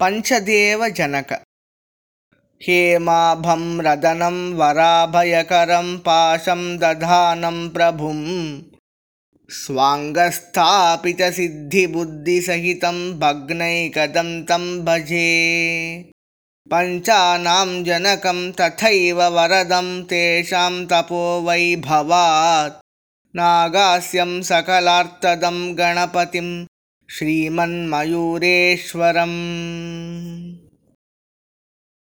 पञ्चदेवजनक। हेमाभं रदनं वराभयकरं पाशं दधानं प्रभुं स्वाङ्गस्थापितसिद्धिबुद्धिसहितं भग्नैकदन्तं भजे। पञ्चानां जनकं तथैव वरदं तेषां तपोवैभवात् नागास्यं सकलार्तदं गणपतिं श्रीमन्मयूरेश्वरम्